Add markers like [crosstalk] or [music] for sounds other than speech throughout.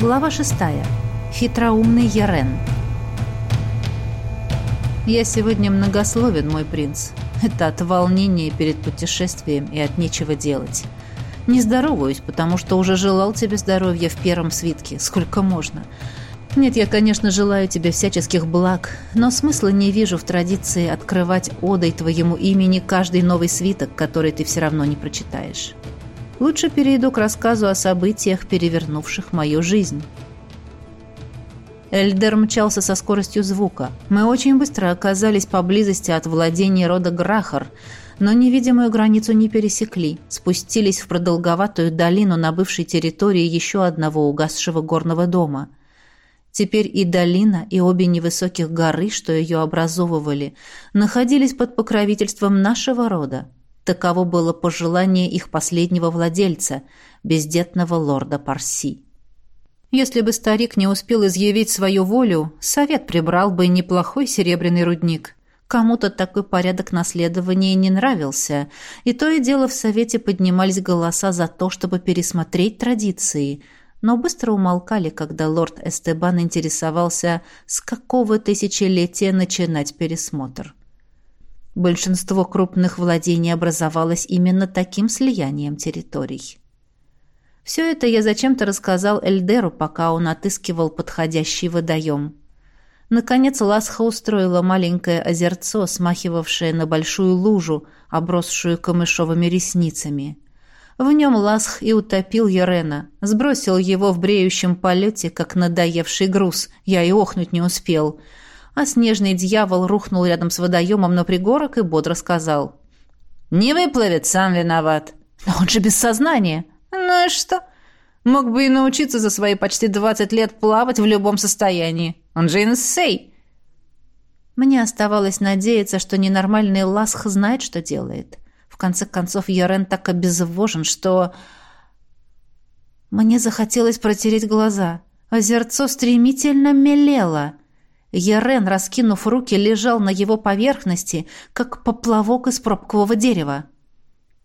Глава шестая. Хитроумный Ярен. Я сегодня многословен, мой принц. Это от волнения перед путешествием и от нечего делать. Не здороваюсь, потому что уже желал тебе здоровья в первом свитке, сколько можно. Нет, я, конечно, желаю тебе всяческих благ, но смысла не вижу в традиции открывать одой твоему имени каждый новый свиток, который ты все равно не прочитаешь. Лучше перейду к рассказу о событиях, перевернувших мою жизнь. Эльдер мчался со скоростью звука. Мы очень быстро оказались поблизости от владения рода Грахар, но невидимую границу не пересекли, спустились в продолговатую долину на бывшей территории еще одного угасшего горного дома. Теперь и долина, и обе невысоких горы, что ее образовывали, находились под покровительством нашего рода. Таково было пожелание их последнего владельца, бездетного лорда Парси. Если бы старик не успел изъявить свою волю, совет прибрал бы неплохой серебряный рудник. Кому-то такой порядок наследования не нравился, и то и дело в совете поднимались голоса за то, чтобы пересмотреть традиции, но быстро умолкали, когда лорд Эстебан интересовался, с какого тысячелетия начинать пересмотр. Большинство крупных владений образовалось именно таким слиянием территорий. Все это я зачем-то рассказал Эльдеру, пока он отыскивал подходящий водоем. Наконец Ласха устроила маленькое озерцо, смахивавшее на большую лужу, обросшую камышовыми ресницами. В нем Ласх и утопил Ерена, сбросил его в бреющем полете, как надоевший груз. Я и охнуть не успел. А снежный дьявол рухнул рядом с водоемом на пригорок и бодро сказал. «Не выплывет, сам виноват». «Но он же без сознания». Ну и что? Мог бы и научиться за свои почти двадцать лет плавать в любом состоянии. Он же инсей. Мне оставалось надеяться, что ненормальный Ласх знает, что делает. В конце концов, Ярен так обезвожен, что... Мне захотелось протереть глаза. Озерцо стремительно мелело. Ярен, раскинув руки, лежал на его поверхности, как поплавок из пробкового дерева.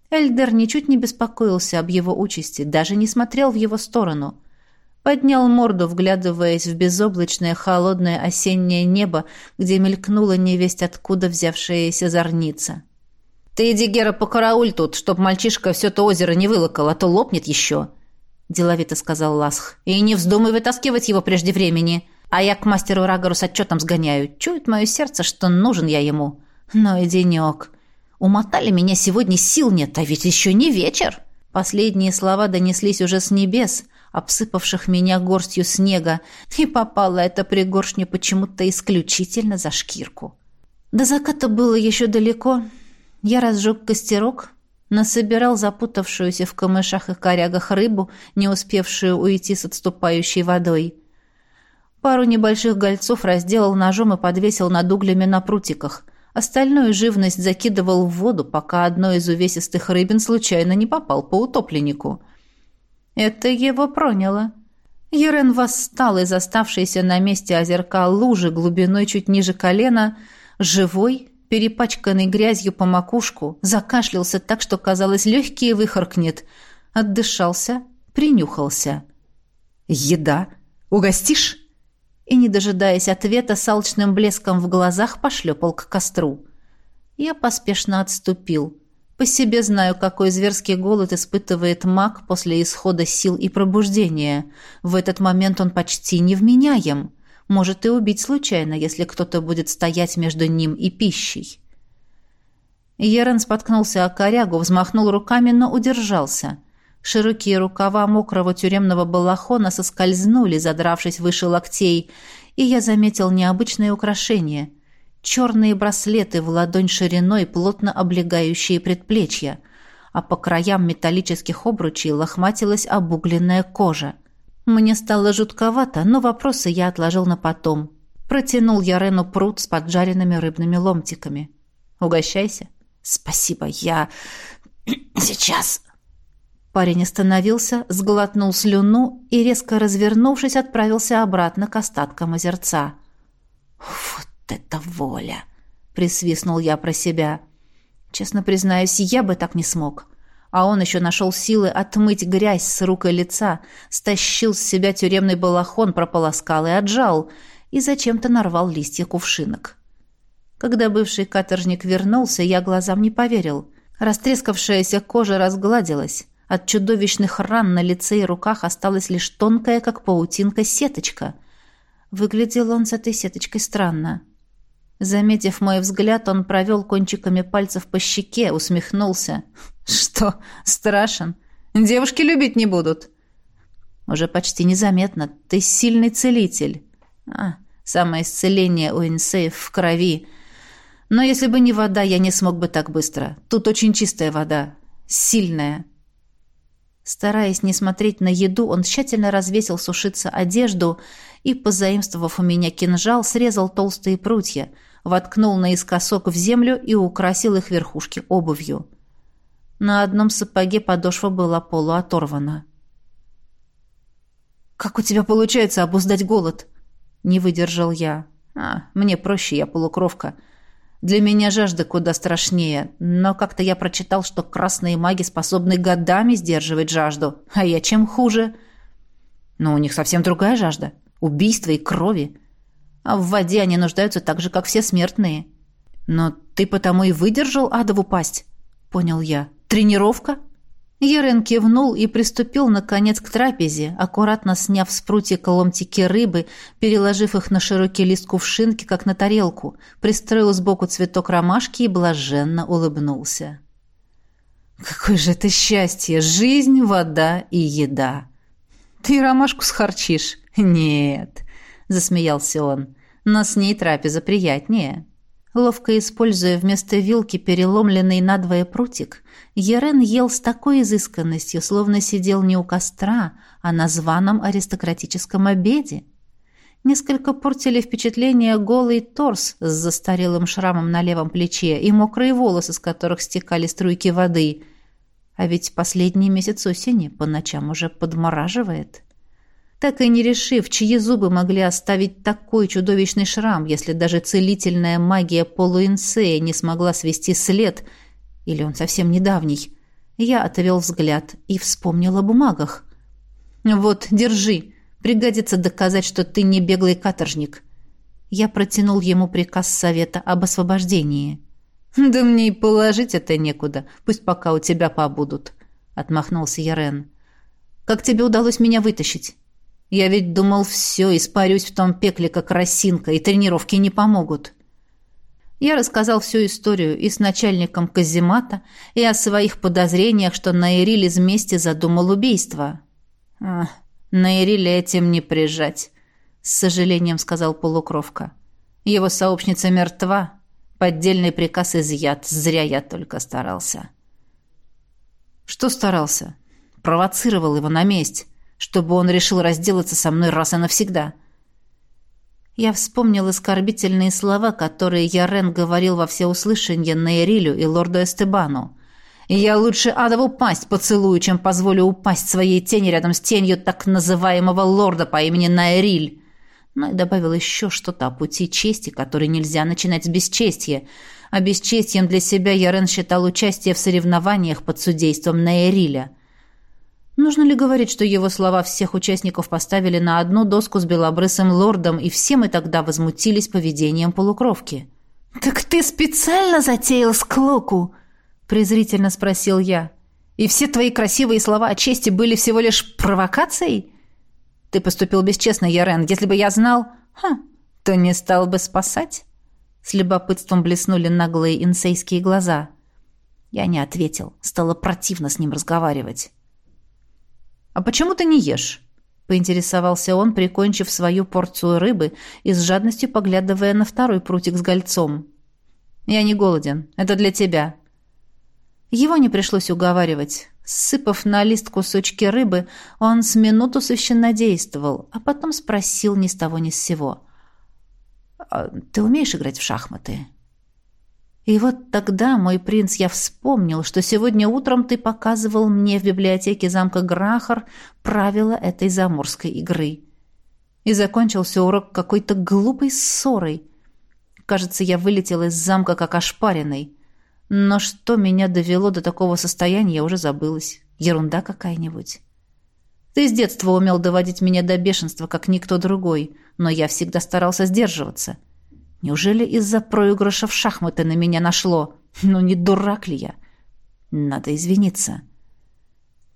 Эльдер ничуть не беспокоился об его участи, даже не смотрел в его сторону. Поднял морду, вглядываясь в безоблачное холодное осеннее небо, где мелькнула невесть откуда взявшаяся зорница. «Ты иди, Гера, покарауль тут, чтоб мальчишка все то озеро не вылокал, а то лопнет еще», — деловито сказал Ласх. «И не вздумай вытаскивать его прежде времени, а я к мастеру Рагару с отчетом сгоняю. Чует мое сердце, что нужен я ему. Но и денек. Умотали меня сегодня, сил нет, а ведь еще не вечер. Последние слова донеслись уже с небес, обсыпавших меня горстью снега, и попала эта пригоршня почему-то исключительно за шкирку. До заката было еще далеко. Я разжег костерок, насобирал запутавшуюся в камышах и корягах рыбу, не успевшую уйти с отступающей водой. Пару небольших гольцов разделал ножом и подвесил над углями на прутиках – Остальную живность закидывал в воду, пока одно из увесистых рыбин случайно не попал по утопленнику. Это его проняло. Ерен восстал из оставшейся на месте озерка лужи глубиной чуть ниже колена, живой, перепачканный грязью по макушку, закашлялся так, что, казалось, легкие выхаркнет, отдышался, принюхался. «Еда? Угостишь?» И, не дожидаясь ответа, с алчным блеском в глазах пошлепал к костру. Я поспешно отступил. По себе знаю, какой зверский голод испытывает маг после исхода сил и пробуждения. В этот момент он почти невменяем. Может и убить случайно, если кто-то будет стоять между ним и пищей. Ерен споткнулся о корягу, взмахнул руками, но удержался — Широкие рукава мокрого тюремного балахона соскользнули, задравшись выше локтей, и я заметил необычное украшение — черные браслеты в ладонь шириной, плотно облегающие предплечья, а по краям металлических обручей лохматилась обугленная кожа. Мне стало жутковато, но вопросы я отложил на потом. Протянул я Рену пруд с поджаренными рыбными ломтиками. «Угощайся». «Спасибо, я... [clears throat] сейчас...» Парень остановился, сглотнул слюну и, резко развернувшись, отправился обратно к остаткам озерца. «Вот это воля!» — присвистнул я про себя. «Честно признаюсь, я бы так не смог. а он еще нашел силы отмыть грязь с рук и лица, стащил с себя тюремный балахон, прополоскал и отжал, и зачем-то нарвал листья кувшинок. Когда бывший каторжник вернулся, я глазам не поверил. Растрескавшаяся кожа разгладилась. От чудовищных ран на лице и руках осталась лишь тонкая, как паутинка, сеточка. Выглядел он с этой сеточкой странно. Заметив мой взгляд, он провел кончиками пальцев по щеке, усмехнулся. [laughs] «Что, страшен? Девушки любить не будут?» «Уже почти незаметно. Ты сильный целитель». «А, самое исцеление у инсеев в крови. Но если бы не вода, я не смог бы так быстро. Тут очень чистая вода. Сильная». Стараясь не смотреть на еду, он тщательно развесил сушиться одежду и, позаимствовав у меня кинжал, срезал толстые прутья, воткнул наискосок в землю и украсил их верхушки обувью. На одном сапоге подошва была полуоторвана. «Как у тебя получается обуздать голод?» — не выдержал я. «А, мне проще, я полукровка. Для меня жажда куда страшнее, но как-то я прочитал, что красные маги способны годами сдерживать жажду, а я чем хуже?» «Но у них совсем другая жажда. Убийства и крови. А в воде они нуждаются так же, как все смертные». «Но ты потому и выдержал адову пасть?» — понял я. Тренировка? Ерен кивнул и приступил, наконец, к трапезе, аккуратно сняв с прутика ломтики рыбы, переложив их на широкий лист кувшинки, как на тарелку, пристроил сбоку цветок ромашки и блаженно улыбнулся. «Какое же это счастье! Жизнь, вода и еда!» «Ты ромашку схарчишь?» «Нет», — засмеялся он, — «но с ней трапеза приятнее». Ловко используя вместо вилки переломленный надвое прутик, Ерен ел с такой изысканностью, словно сидел не у костра, а на званом аристократическом обеде. Несколько портили впечатление голый торс с застарелым шрамом на левом плече и мокрые волосы, с которых стекали струйки воды. А ведь последний месяц осени по ночам уже подмораживает. Так и не решив, чьи зубы могли оставить такой чудовищный шрам, если даже целительная магия полуинсея не смогла свести след — или он совсем недавний? Я отвел взгляд и вспомнил о бумагах. «Вот, держи. Пригодится доказать, что ты не беглый каторжник». Я протянул ему приказ совета об освобождении. «Да мне и положить это некуда. Пусть пока у тебя побудут», — отмахнулся Ярен. «Как тебе удалось меня вытащить? Я ведь думал, все, испарюсь в том пекле, как росинка, и тренировки не помогут». Я рассказал всю историю и с начальником каземата, и о своих подозрениях, что Наириль из мести задумал убийство. «А, этим не прижать», — с сожалением сказал полукровка. «Его сообщница мертва, поддельный приказ изъят, зря я только старался». «Что старался?» «Провоцировал его на месть, чтобы он решил разделаться со мной раз и навсегда». Я вспомнил оскорбительные слова, которые Ярен говорил во всеуслышание Нейрилю и лорду Эстебану. «Я лучше адову пасть поцелую, чем позволю упасть своей тени рядом с тенью так называемого лорда по имени Найриль». Но и добавил еще что-то о пути чести, который нельзя начинать с бесчестия. А бесчестием для себя Ярен считал участие в соревнованиях под судейством Найриля – Нужно ли говорить, что его слова всех участников поставили на одну доску с белобрысым лордом, и все мы тогда возмутились поведением полукровки? «Так ты специально затеял склоку?» — презрительно спросил я. «И все твои красивые слова о чести были всего лишь провокацией?» «Ты поступил бесчестно, Ярен. Если бы я знал...» «Ха, то не стал бы спасать?» С любопытством блеснули наглые инсейские глаза. Я не ответил. Стало противно с ним разговаривать. «А почему ты не ешь?» — поинтересовался он, прикончив свою порцию рыбы и с жадностью поглядывая на второй прутик с гольцом. «Я не голоден. Это для тебя». Его не пришлось уговаривать. Сыпав на лист кусочки рыбы, он с минуту священнодействовал, а потом спросил ни с того ни с сего. «А «Ты умеешь играть в шахматы?» И вот тогда, мой принц, я вспомнил, что сегодня утром ты показывал мне в библиотеке замка Грахар правила этой заморской игры. И закончился урок какой-то глупой ссорой. Кажется, я вылетел из замка как ошпаренный. Но что меня довело до такого состояния, я уже забылась. Ерунда какая-нибудь. Ты с детства умел доводить меня до бешенства, как никто другой, но я всегда старался сдерживаться. Неужели из-за проигрыша в шахматы на меня нашло? Ну не дурак ли я? Надо извиниться.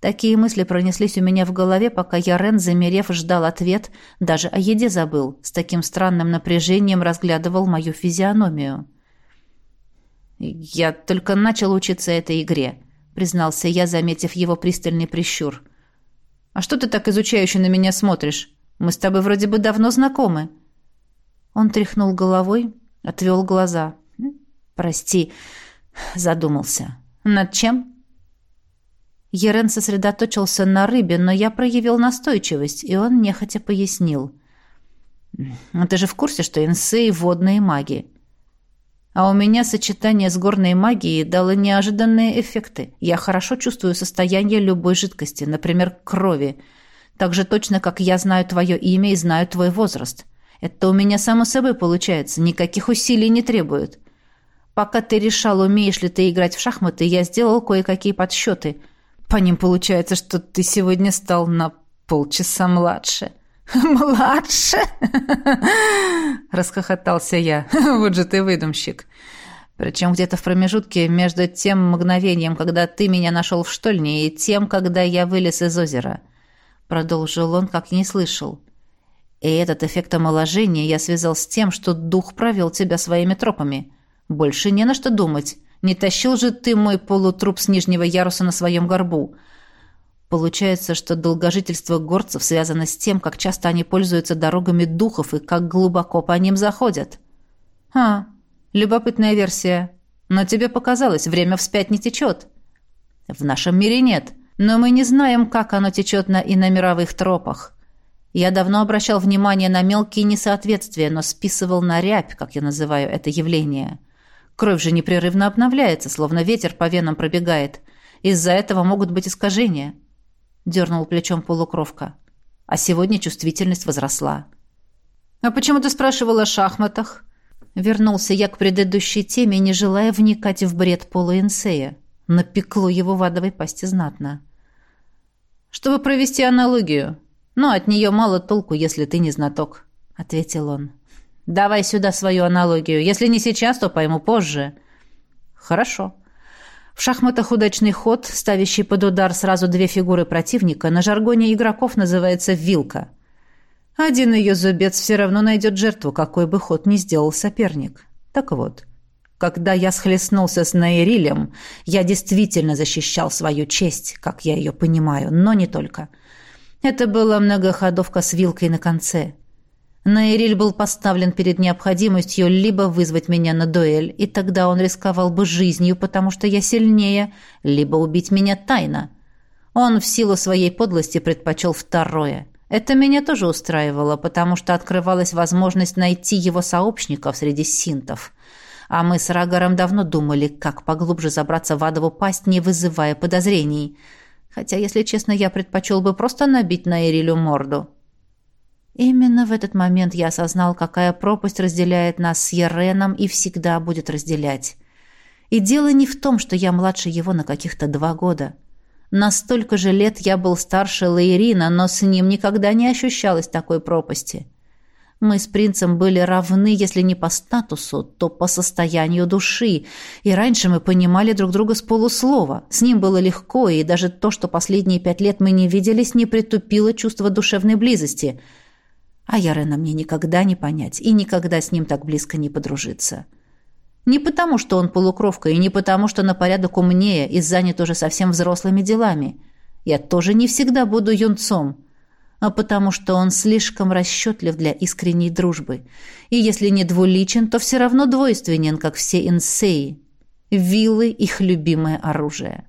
Такие мысли пронеслись у меня в голове, пока я, Рен, замерев, ждал ответ, даже о еде забыл, с таким странным напряжением разглядывал мою физиономию. «Я только начал учиться этой игре», — признался я, заметив его пристальный прищур. «А что ты так изучающе на меня смотришь? Мы с тобой вроде бы давно знакомы». Он тряхнул головой, отвел глаза. «Прости», — задумался. «Над чем?» Ерен сосредоточился на рыбе, но я проявил настойчивость, и он нехотя пояснил. «Ты же в курсе, что инсей — водные маги?» А у меня сочетание с горной магией дало неожиданные эффекты. Я хорошо чувствую состояние любой жидкости, например, крови. Так же точно, как я знаю твое имя и знаю твой возраст. Это у меня само собой получается, никаких усилий не требует. Пока ты решал, умеешь ли ты играть в шахматы, я сделал кое-какие подсчеты. По ним получается, что ты сегодня стал на полчаса младше. [laughs] «Младше?» [laughs] — расхохотался я. [laughs] «Вот же ты выдумщик. Причем где-то в промежутке между тем мгновением, когда ты меня нашел в штольне, и тем, когда я вылез из озера». Продолжил он, как не слышал. «И этот эффект омоложения я связал с тем, что дух провел тебя своими тропами. Больше не на что думать. Не тащил же ты мой полутруп с нижнего яруса на своем горбу». Получается, что долгожительство горцев связано с тем, как часто они пользуются дорогами духов и как глубоко по ним заходят. А, любопытная версия. Но тебе показалось, время вспять не течет. В нашем мире нет, но мы не знаем, как оно течет на иномировых тропах. Я давно обращал внимание на мелкие несоответствия, но списывал на рябь, как я называю это явление. Кровь же непрерывно обновляется, словно ветер по венам пробегает. Из-за этого могут быть искажения – дернул плечом полукровка. А сегодня чувствительность возросла. «А почему ты спрашивала о шахматах?» Вернулся я к предыдущей теме, не желая вникать в бред полуинсея. Напекло его в адовой пасти знатно. «Чтобы провести аналогию. Но от нее мало толку, если ты не знаток», — ответил он. «Давай сюда свою аналогию. Если не сейчас, то пойму позже». «Хорошо», в шахматах удачный ход, ставящий под удар сразу две фигуры противника, на жаргоне игроков называется «вилка». Один ее зубец все равно найдет жертву, какой бы ход ни сделал соперник. Так вот, когда я схлестнулся с Наирилем, я действительно защищал свою честь, как я ее понимаю, но не только. Это была многоходовка с вилкой на конце – Наириль был поставлен перед необходимостью либо вызвать меня на дуэль, и тогда он рисковал бы жизнью, потому что я сильнее, либо убить меня тайно. Он в силу своей подлости предпочел второе. Это меня тоже устраивало, потому что открывалась возможность найти его сообщников среди синтов. А мы с Рагаром давно думали, как поглубже забраться в адову пасть, не вызывая подозрений. Хотя, если честно, я предпочел бы просто набить Наирилю морду. Именно в этот момент я осознал, какая пропасть разделяет нас с Ереном и всегда будет разделять. И дело не в том, что я младше его на каких-то два года. На столько же лет я был старше Лаирина, но с ним никогда не ощущалось такой пропасти. Мы с принцем были равны, если не по статусу, то по состоянию души, и раньше мы понимали друг друга с полуслова. С ним было легко, и даже то, что последние пять лет мы не виделись, не притупило чувство душевной близости – а Ярена мне никогда не понять и никогда с ним так близко не подружиться. Не потому, что он полукровка, и не потому, что на порядок умнее и занят уже совсем взрослыми делами. Я тоже не всегда буду юнцом, а потому что он слишком расчетлив для искренней дружбы. И если не двуличен, то все равно двойственен, как все инсеи. Виллы — их любимое оружие.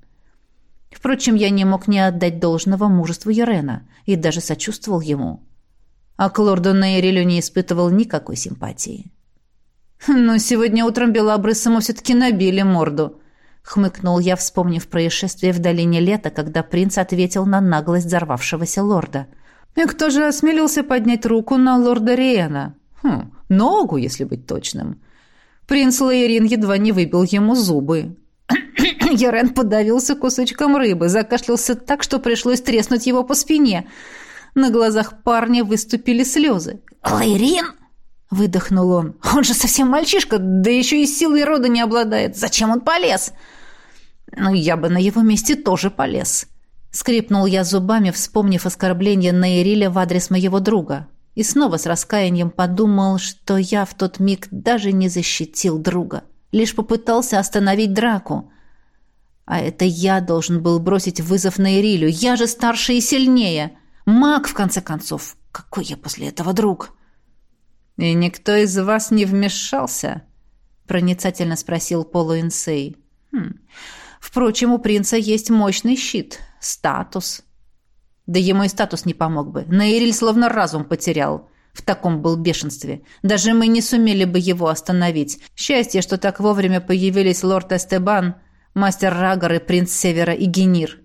Впрочем, я не мог не отдать должного мужеству Ярена и даже сочувствовал ему а к лорду Нейрилю не испытывал никакой симпатии. «Но сегодня утром белобрысому все-таки набили морду», — хмыкнул я, вспомнив происшествие в долине лета, когда принц ответил на наглость взорвавшегося лорда. «И кто же осмелился поднять руку на лорда Риена? Хм, ногу, если быть точным. Принц Лейрин едва не выбил ему зубы. [coughs] Ерен подавился кусочком рыбы, закашлялся так, что пришлось треснуть его по спине. На глазах парня выступили слезы. «Лайрин!» — выдохнул он. «Он же совсем мальчишка, да еще и силой рода не обладает. Зачем он полез?» «Ну, я бы на его месте тоже полез». Скрипнул я зубами, вспомнив оскорбление Нейриля в адрес моего друга. И снова с раскаянием подумал, что я в тот миг даже не защитил друга. Лишь попытался остановить драку. А это я должен был бросить вызов Нейрилю. Я же старше и сильнее. Маг, в конце концов. Какой я после этого друг? «И никто из вас не вмешался?» Проницательно спросил Полуинсей. «Хм... Впрочем, у принца есть мощный щит, статус. Да ему и статус не помог бы. Наириль словно разум потерял. В таком был бешенстве. Даже мы не сумели бы его остановить. Счастье, что так вовремя появились лорд Эстебан, мастер Рагор и принц Севера и Генир.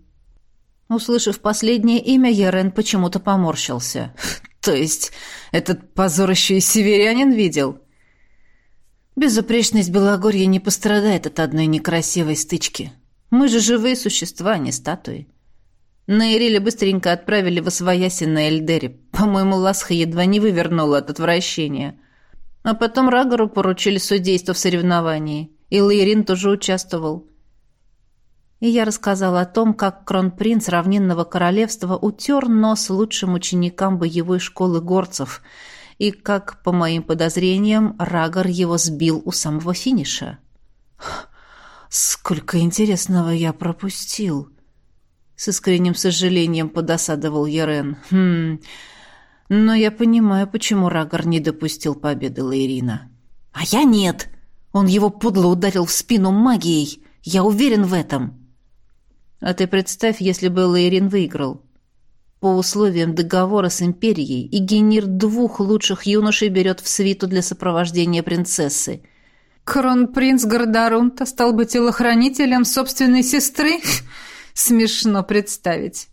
Услышав последнее имя, Ерен почему-то поморщился. [laughs] То есть этот позор еще и северянин видел? Безупречность Белогорья не пострадает от одной некрасивой стычки. Мы же живые существа, а не статуи. Наириля быстренько отправили в освояси на Эльдере. По-моему, Ласха едва не вывернула от отвращения. А потом Рагору поручили судейство в соревновании. И Лаирин тоже участвовал. И я рассказал о том, как кронпринц равнинного королевства утер нос лучшим ученикам боевой школы горцев, и как, по моим подозрениям, Рагор его сбил у самого финиша. Сколько интересного я пропустил. С искренним сожалением подосадовал Ерен. Хм. Но я понимаю, почему Рагор не допустил победы Лейрина. А я нет. Он его подло ударил в спину магией. Я уверен в этом. А ты представь, если бы Лейрин выиграл. По условиям договора с Империей, Игенир двух лучших юношей берет в свиту для сопровождения принцессы — Кронпринц Гордарунта стал бы телохранителем собственной сестры? Смешно представить.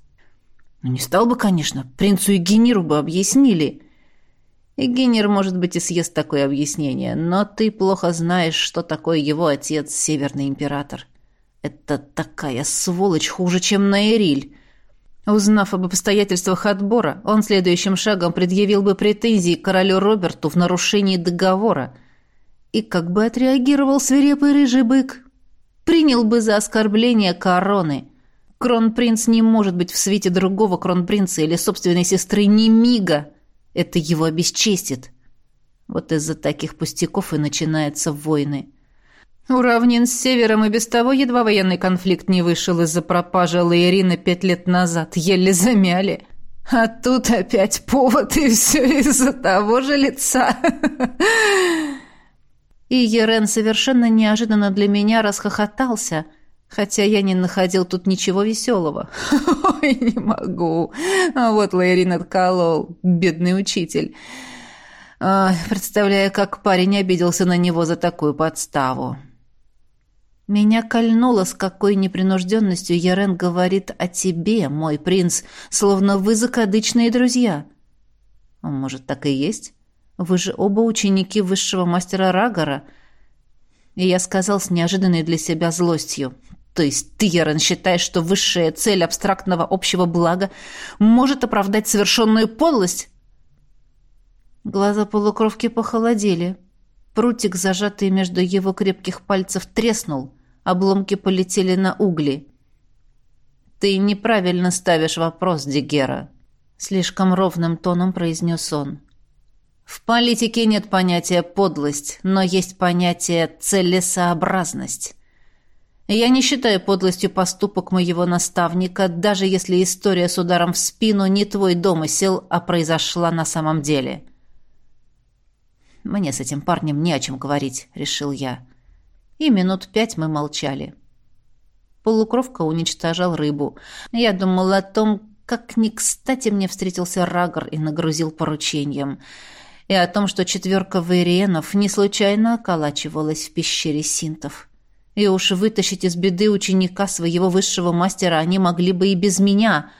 Ну, не стал бы, конечно. Принцу Егениру бы объяснили. Егенир, может быть, и съест такое объяснение, но ты плохо знаешь, что такое его отец, Северный Император. Это такая сволочь хуже, чем Наэриль. Узнав об обстоятельствах отбора, он следующим шагом предъявил бы претензии королю Роберту в нарушении договора – и как бы отреагировал свирепый рыжий бык? Принял бы за оскорбление короны. Кронпринц не может быть в свете другого кронпринца или собственной сестры ни мига. Это его обесчестит. Вот из-за таких пустяков и начинаются войны. У равнин с севером и без того едва военный конфликт не вышел из-за пропажи Лаирина пять лет назад. Еле замяли. А тут опять повод, и все из-за того же лица. И Ерен совершенно неожиданно для меня расхохотался, хотя я не находил тут ничего веселого. [laughs] «Ой, не могу! А вот Лайрин отколол, бедный учитель!» представляя, как парень обиделся на него за такую подставу. Меня кольнуло, с какой непринужденностью Ерен говорит о тебе, мой принц, словно вы закадычные друзья. А может, так и есть? Вы же оба ученики высшего мастера Рагора. И я сказал с неожиданной для себя злостью. То есть ты, Ярен, считаешь, что высшая цель абстрактного общего блага может оправдать совершенную подлость? Глаза полукровки похолодели. Прутик, зажатый между его крепких пальцев, треснул. Обломки полетели на угли. «Ты неправильно ставишь вопрос, Дигера», — слишком ровным тоном произнес он. В политике нет понятия подлость, но есть понятие целесообразность. Я не считаю подлостью поступок моего наставника, даже если история с ударом в спину не твой домысел, а произошла на самом деле. Мне с этим парнем не о чем говорить, решил я. И минут пять мы молчали. Полукровка уничтожал рыбу. Я думал о том, как не кстати мне встретился Рагор и нагрузил поручением — и о том, что четверка вейриенов не случайно околачивалась в пещере синтов. И уж вытащить из беды ученика своего высшего мастера они могли бы и без меня.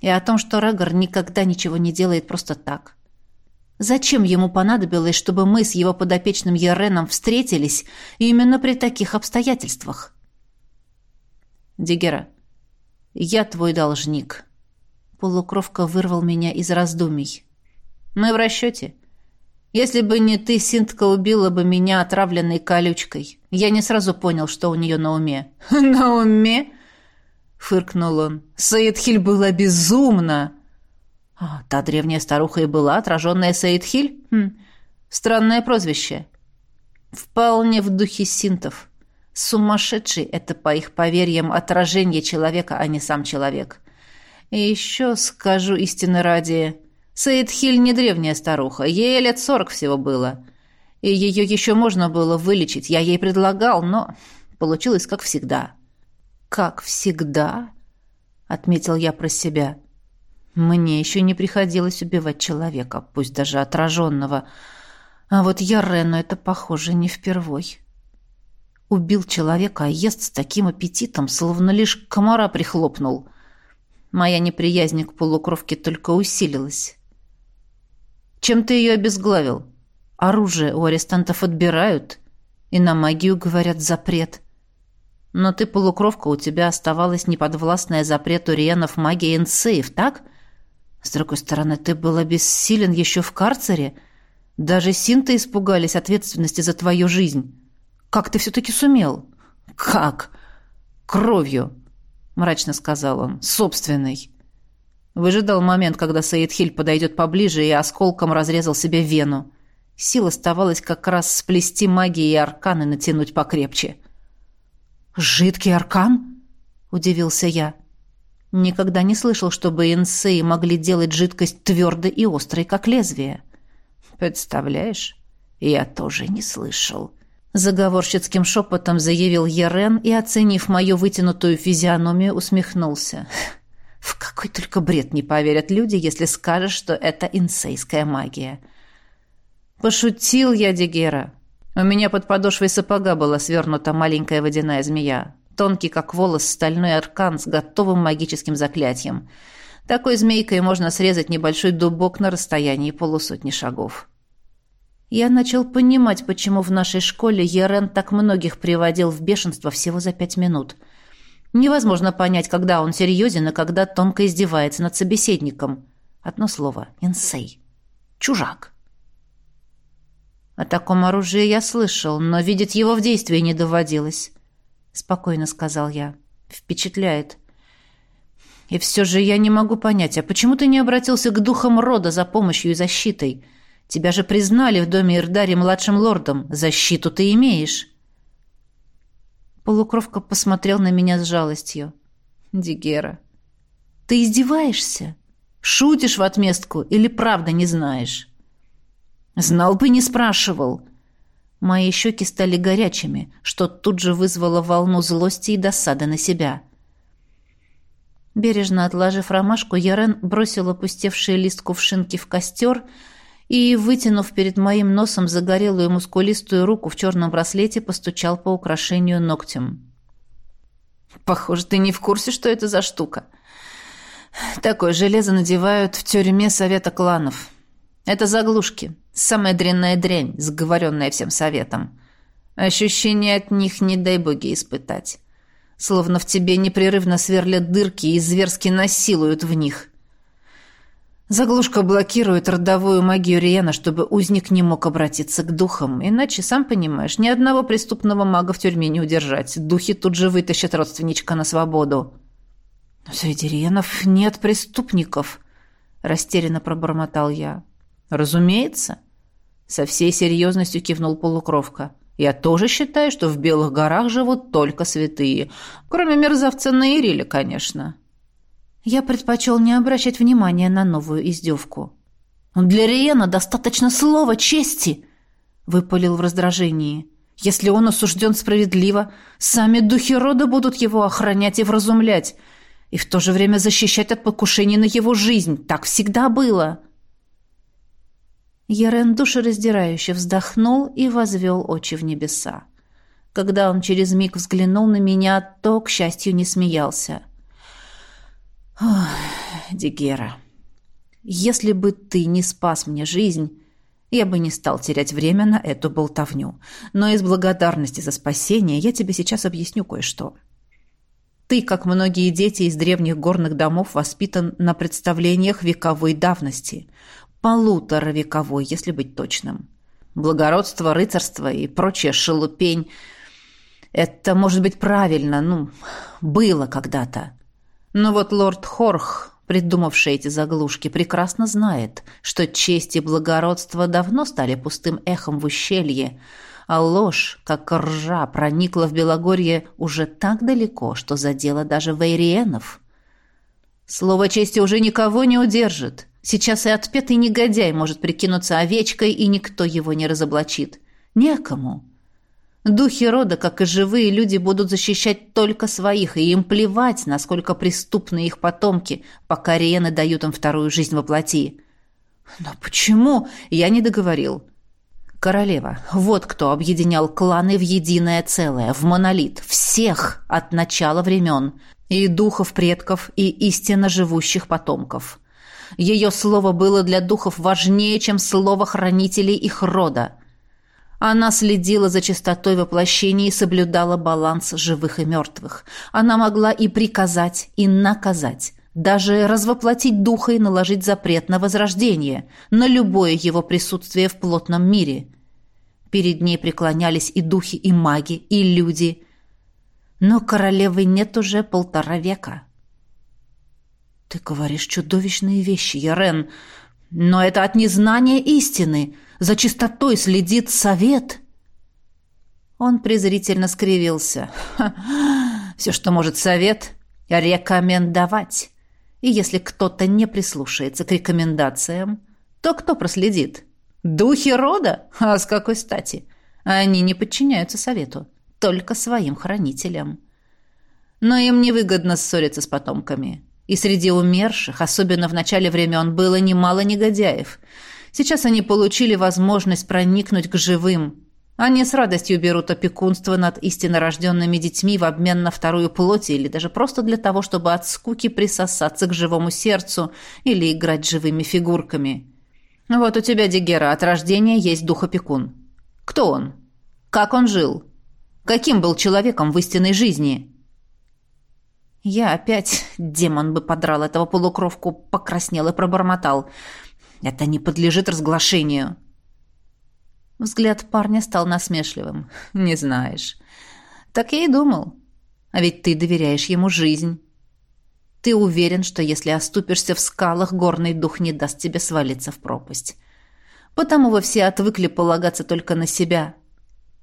И о том, что Рагор никогда ничего не делает просто так. Зачем ему понадобилось, чтобы мы с его подопечным Яреном встретились именно при таких обстоятельствах? Дигера, я твой должник. Полукровка вырвал меня из раздумий. Мы в расчете. Если бы не ты, Синтка убила бы меня отравленной колючкой. Я не сразу понял, что у нее на уме. [laughs] На уме? Фыркнул он. Саидхиль была безумна. А, та древняя старуха и была отраженная Саидхиль? Хм, странное прозвище. Вполне в духе синтов. Сумасшедший — это, по их поверьям, отражение человека, а не сам человек. И еще скажу истины ради... Саидхиль не древняя старуха, ей лет сорок всего было. И ее еще можно было вылечить, я ей предлагал, но получилось как всегда. «Как всегда?» — отметил я про себя. «Мне еще не приходилось убивать человека, пусть даже отраженного». А вот я Рену это, похоже, не впервой. Убил человека, а ест с таким аппетитом, словно лишь комара прихлопнул. Моя неприязнь к полукровке только усилилась. Чем ты ее обезглавил? Оружие у арестантов отбирают, и на магию, говорят, запрет. Но ты полукровка, у тебя оставалась неподвластная запрету риенов магия инсейв, так? С другой стороны, ты была бессилен еще в карцере — даже синты испугались ответственности за твою жизнь. Как ты все-таки сумел? Как? Кровью, мрачно сказал он. Собственной. Выжидал момент, когда Саидхиль подойдет поближе и осколком разрезал себе вену. Сил оставалось как раз сплести магии и арканы натянуть покрепче. «Жидкий аркан?» — удивился я. Никогда не слышал, чтобы инсеи могли делать жидкость твердой и острой, как лезвие. Представляешь? Я тоже не слышал. Заговорщицким шепотом заявил Ерен и, оценив мою вытянутую физиономию, усмехнулся. В какой только бред не поверят люди, если скажешь, что это инсейская магия. Пошутил я, Дегера. У меня под подошвой сапога была свернута маленькая водяная змея. Тонкий, как волос, стальной аркан с готовым магическим заклятием — такой змейкой можно срезать небольшой дубок на расстоянии полусотни шагов. Я начал понимать, почему в нашей школе Ерен так многих приводил в бешенство всего за пять минут. Невозможно понять, когда он серьезен, а когда тонко издевается над собеседником. Одно слово — инсей. Чужак. О таком оружии я слышал, но видеть его в действии не доводилось. Спокойно сказал я. Впечатляет. И все же я не могу понять, а почему ты не обратился к духам рода за помощью и защитой? Тебя же признали в доме Ирдари младшим лордом. Защиту ты имеешь. Полукровка посмотрел на меня с жалостью. Дигера, ты издеваешься? Шутишь в отместку или правда не знаешь? Знал бы, не спрашивал. Мои щеки стали горячими, что тут же вызвало волну злости и досады на себя. — Бережно отложив ромашку, Ярен бросил опустевший лист кувшинки в костер и, вытянув перед моим носом загорелую мускулистую руку в черном браслете, постучал по украшению ногтем. «Похоже, ты не в курсе, что это за штука. Такое железо надевают в тюрьме Совета кланов. Это заглушки, самая дрянная дрянь, сговоренная всем советом. Ощущение от них не дай боги испытать» словно в тебе непрерывно сверлят дырки и зверски насилуют в них. Заглушка блокирует родовую магию Риена, чтобы узник не мог обратиться к духам, иначе, сам понимаешь, ни одного преступного мага в тюрьме не удержать. Духи тут же вытащат родственничка на свободу. «Но среди Риенов нет преступников», — растерянно пробормотал я. «Разумеется», — со всей серьезностью кивнул полукровка. Я тоже считаю, что в Белых горах живут только святые. Кроме мерзавца Наириля, конечно. Я предпочел не обращать внимания на новую издевку. «Для Риена достаточно слова чести!» — выпалил в раздражении. «Если он осужден справедливо, сами духи рода будут его охранять и вразумлять, и в то же время защищать от покушений на его жизнь. Так всегда было!» Ерен душераздирающе вздохнул и возвел очи в небеса. Когда он через миг взглянул на меня, то, к счастью, не смеялся. «Ох, Дигера, если бы ты не спас мне жизнь, я бы не стал терять время на эту болтовню. Но из благодарности за спасение я тебе сейчас объясню кое-что. Ты, как многие дети из древних горных домов, воспитан на представлениях вековой давности. Полуторавековой, если быть точным. Благородство, рыцарство и прочая шелупень – это, может быть, правильно, ну, было когда-то. Но вот лорд Хорх, придумавший эти заглушки, прекрасно знает, что честь и благородство давно стали пустым эхом в ущелье, а ложь, как ржа, проникла в Белогорье уже так далеко, что задела даже вейриенов. Слово чести уже никого не удержит. Сейчас и отпетый негодяй может прикинуться овечкой, и никто его не разоблачит. Некому. Духи рода, как и живые люди, будут защищать только своих, и им плевать, насколько преступны их потомки, пока риены дают им вторую жизнь во плоти. Но почему? Я не договорил. Королева, вот кто объединял кланы в единое целое, в монолит, всех от начала времен, и духов предков, и истинно живущих потомков. Ее слово было для духов важнее, чем слово хранителей их рода. Она следила за чистотой воплощения и соблюдала баланс живых и мертвых. Она могла и приказать, и наказать, даже развоплотить духа и наложить запрет на возрождение, на любое его присутствие в плотном мире. Перед ней преклонялись и духи, и маги, и люди. Но королевы нет уже полтора века. «Ты говоришь чудовищные вещи, Ярен, но это от незнания истины. За чистотой следит совет». Он презрительно скривился. «Все, что может совет, рекомендовать». И если кто-то не прислушается к рекомендациям, то кто проследит? Духи рода? А с какой стати? Они не подчиняются совету, только своим хранителям. Но им невыгодно ссориться с потомками. И среди умерших, особенно в начале времен, было немало негодяев. Сейчас они получили возможность проникнуть к живым. Они с радостью берут опекунство над истинно рожденными детьми в обмен на вторую плоть или даже просто для того, чтобы от скуки присосаться к живому сердцу или играть живыми фигурками. Вот у тебя, Дигера, от рождения есть дух-опекун. Кто он? Как он жил? Каким был человеком в истинной жизни? Я опять, демон бы подрал этого полукровку, покраснел и пробормотал. Это не подлежит разглашению. — Взгляд парня стал насмешливым. «Не знаешь». «Так я и думал. А ведь ты доверяешь ему жизнь. Ты уверен, что если оступишься в скалах, горный дух не даст тебе свалиться в пропасть. Потому вы все отвыкли полагаться только на себя.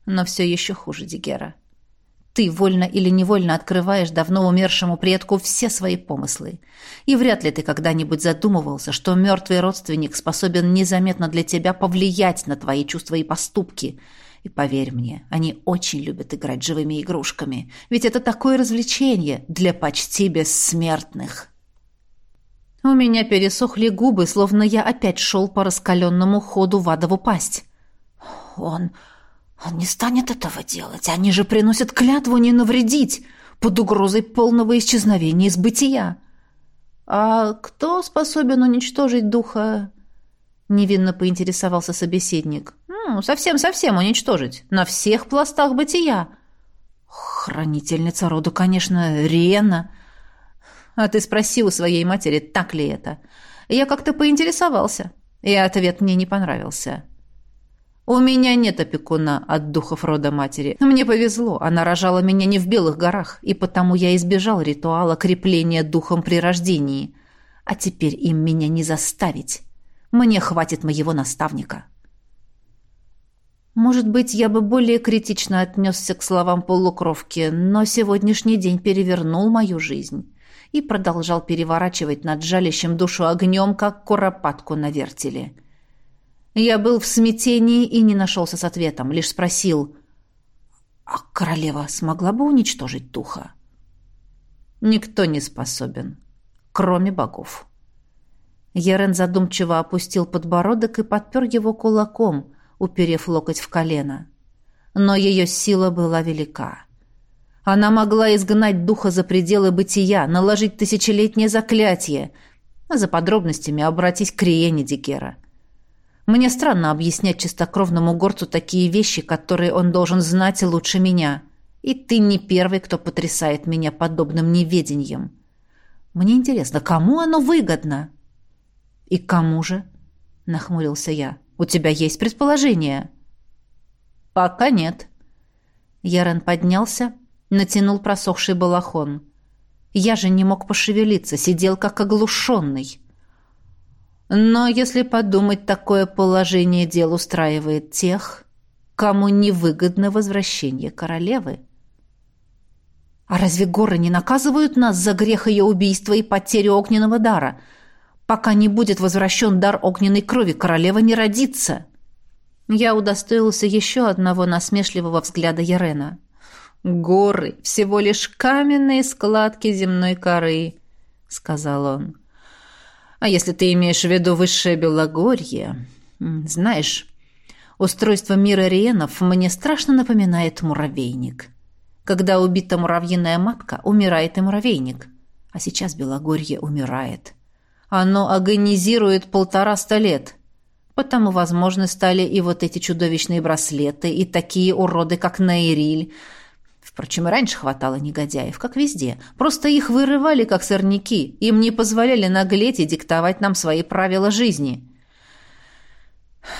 Но все еще хуже, Дигера. Ты вольно или невольно открываешь давно умершему предку все свои помыслы. И вряд ли ты когда-нибудь задумывался, что мертвый родственник способен незаметно для тебя повлиять на твои чувства и поступки. И поверь мне, они очень любят играть живыми игрушками, ведь это такое развлечение для почти бессмертных. У меня пересохли губы, словно я опять шел по раскаленному ходу в адову пасть. Он... Он не станет этого делать. Они же приносят клятву не навредить под угрозой полного исчезновения из бытия. А кто способен уничтожить духа? Невинно поинтересовался собеседник. Ну, совсем-совсем уничтожить. На всех пластах бытия. Хранительница рода, конечно, Рена. А ты спроси у своей матери, так ли это. Я как-то поинтересовался, и ответ мне не понравился. У меня нет опекуна от духов рода матери. Мне повезло, она рожала меня не в Белых горах, и потому я избежал ритуала крепления духом при рождении. А теперь им меня не заставить. Мне хватит моего наставника. Может быть, я бы более критично отнесся к словам полукровки, но сегодняшний день перевернул мою жизнь и продолжал переворачивать над жалящим душу огнем, как куропатку на вертеле. Я был в смятении и не нашелся с ответом, лишь спросил, «А королева смогла бы уничтожить духа?» «Никто не способен, кроме богов». Ерен задумчиво опустил подбородок и подпер его кулаком, уперев локоть в колено. Но ее сила была велика. Она могла изгнать духа за пределы бытия, наложить тысячелетнее заклятие. А за подробностями обратись к Риене Дигера. Мне странно объяснять чистокровному горцу такие вещи, которые он должен знать лучше меня. И ты не первый, кто потрясает меня подобным неведением. Мне интересно, кому оно выгодно? И кому же? Нахмурился я. У тебя есть предположение? Пока нет. Ярен поднялся, натянул просохший балахон. Я же не мог пошевелиться, сидел как оглушенный. Но если подумать, такое положение дел устраивает тех, кому невыгодно возвращение королевы. А разве горы не наказывают нас за грех ее убийства и потерю огненного дара? Пока не будет возвращен дар огненной крови, королева не родится. Я удостоился еще одного насмешливого взгляда Ярена. «Горы — всего лишь каменные складки земной коры», — сказал он. «А если ты имеешь в виду высшее Белогорье, знаешь, устройство мира Риенов мне страшно напоминает муравейник». Когда убита муравьиная матка, умирает и муравейник. А сейчас Белогорье умирает. Оно агонизирует полтораста лет. Потому возможны стали и вот эти чудовищные браслеты, и такие уроды, как Наириль. Впрочем, и раньше хватало негодяев, как везде. Просто их вырывали, как сорняки. Им не позволяли наглеть и диктовать нам свои правила жизни.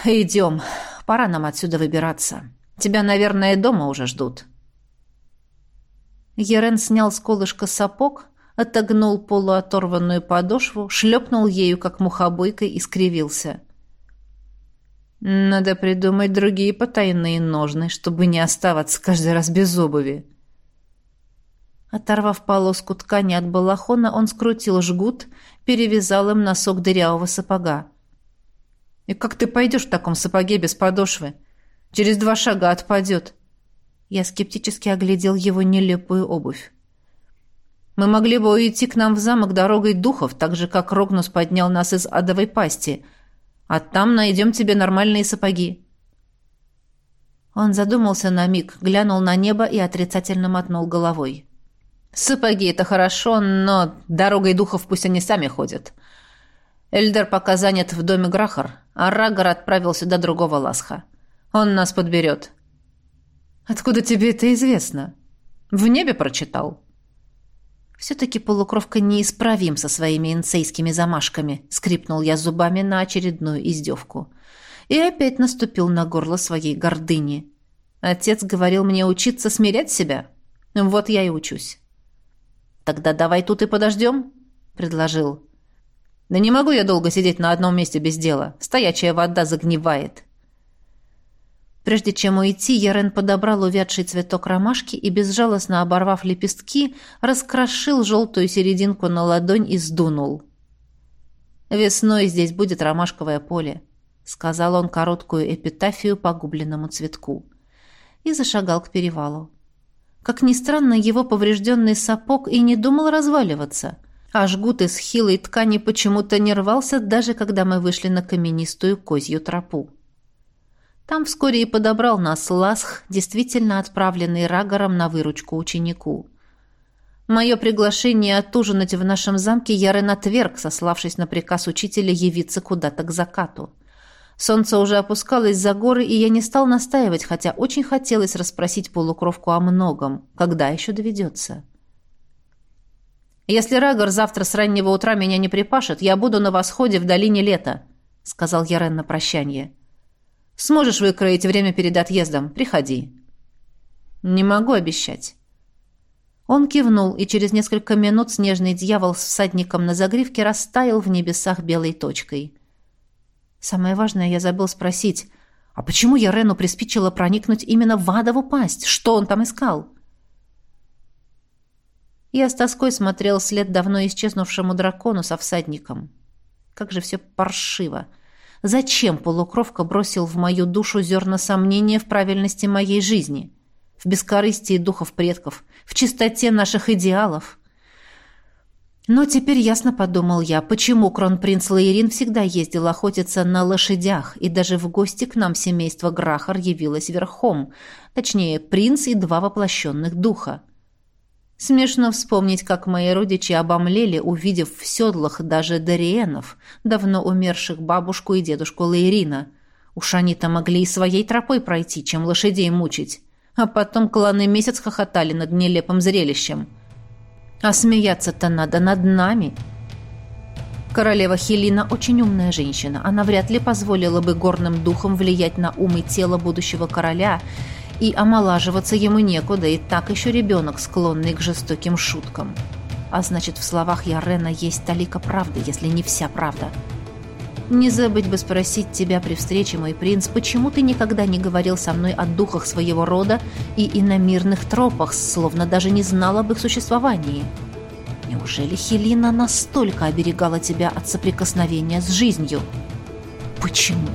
«Идем. Пора нам отсюда выбираться. Тебя, наверное, дома уже ждут». Ерен снял с колышка сапог, отогнул полуоторванную подошву, шлепнул ею, как мухобойкой, и скривился. «Надо придумать другие потайные ножны, чтобы не оставаться каждый раз без обуви». Оторвав полоску ткани от балахона, он скрутил жгут, перевязал им носок дырявого сапога. «И как ты пойдешь в таком сапоге без подошвы? Через два шага отпадет». Я скептически оглядел его нелепую обувь. Мы могли бы уйти к нам в замок дорогой духов, так же, как Рогнус поднял нас из адовой пасти. А там найдем тебе нормальные сапоги». Он задумался на миг, глянул на небо и отрицательно мотнул головой. «Сапоги — это хорошо, но дорогой духов пусть они сами ходят. Эльдер пока занят в доме Грахар, а Рагор отправился до другого Ласха. Он нас подберет. Откуда тебе это известно? В небе прочитал. Все-таки полукровка неисправим со своими инцейскими замашками, скрипнул я зубами на очередную издевку. И опять наступил на горло своей гордыни. Отец говорил мне учиться смирять себя. Вот я и учусь. Тогда давай тут и подождем, предложил. Да не могу я долго сидеть на одном месте без дела. Стоячая вода загнивает. Прежде чем уйти, Ярен подобрал увядший цветок ромашки и, безжалостно оборвав лепестки, раскрошил желтую серединку на ладонь и сдунул. «Весной здесь будет ромашковое поле», — сказал он короткую эпитафию погубленному цветку. И зашагал к перевалу. Как ни странно, его поврежденный сапог и не думал разваливаться, а жгут из хилой ткани почему-то не рвался, даже когда мы вышли на каменистую козью тропу. Там вскоре и подобрал нас Ласх, действительно отправленный Рагором на выручку ученику. Мое приглашение отужинать в нашем замке Ярен отверг, сославшись на приказ учителя явиться куда-то к закату. Солнце уже опускалось за горы, и я не стал настаивать, хотя очень хотелось расспросить полукровку о многом, когда еще доведется. «Если Рагор завтра с раннего утра меня не припашет, я буду на восходе в долине лета», — сказал Ярен на прощание. — Сможешь выкроить время перед отъездом? Приходи». «Не могу обещать». Он кивнул, и через несколько минут снежный дьявол с всадником на загривке растаял в небесах белой точкой. Самое важное я забыл спросить, а почему я Рену приспичило проникнуть именно в адову пасть? Что он там искал? Я с тоской смотрел след давно исчезнувшему дракону со всадником. Как же все паршиво! — Зачем полукровка бросил в мою душу зерна сомнения в правильности моей жизни, в бескорыстии духов предков, в чистоте наших идеалов? Но теперь ясно подумал я, почему кронпринц Лаирин всегда ездил охотиться на лошадях, и даже в гости к нам семейство Грахар явилось верхом, точнее, принц и два воплощенных духа. Смешно вспомнить, как мои родичи обомлели, увидев в седлах даже Дариенов, давно умерших бабушку и дедушку Лаирина. Уж они-то могли и своей тропой пройти, чем лошадей мучить. А потом кланы месяц хохотали над нелепым зрелищем. А смеяться-то надо над нами. Королева Хелина очень умная женщина. Она вряд ли позволила бы горным духам влиять на ум и тело будущего короля, и омолаживаться ему некуда, и так еще ребенок, склонный к жестоким шуткам. А значит, в словах Ярена есть талика правды, если не вся правда. Не забыть бы спросить тебя при встрече, мой принц, почему ты никогда не говорил со мной о духах своего рода и иномирных тропах, словно даже не знал об их существовании? Неужели Хелина настолько оберегала тебя от соприкосновения с жизнью? Почему?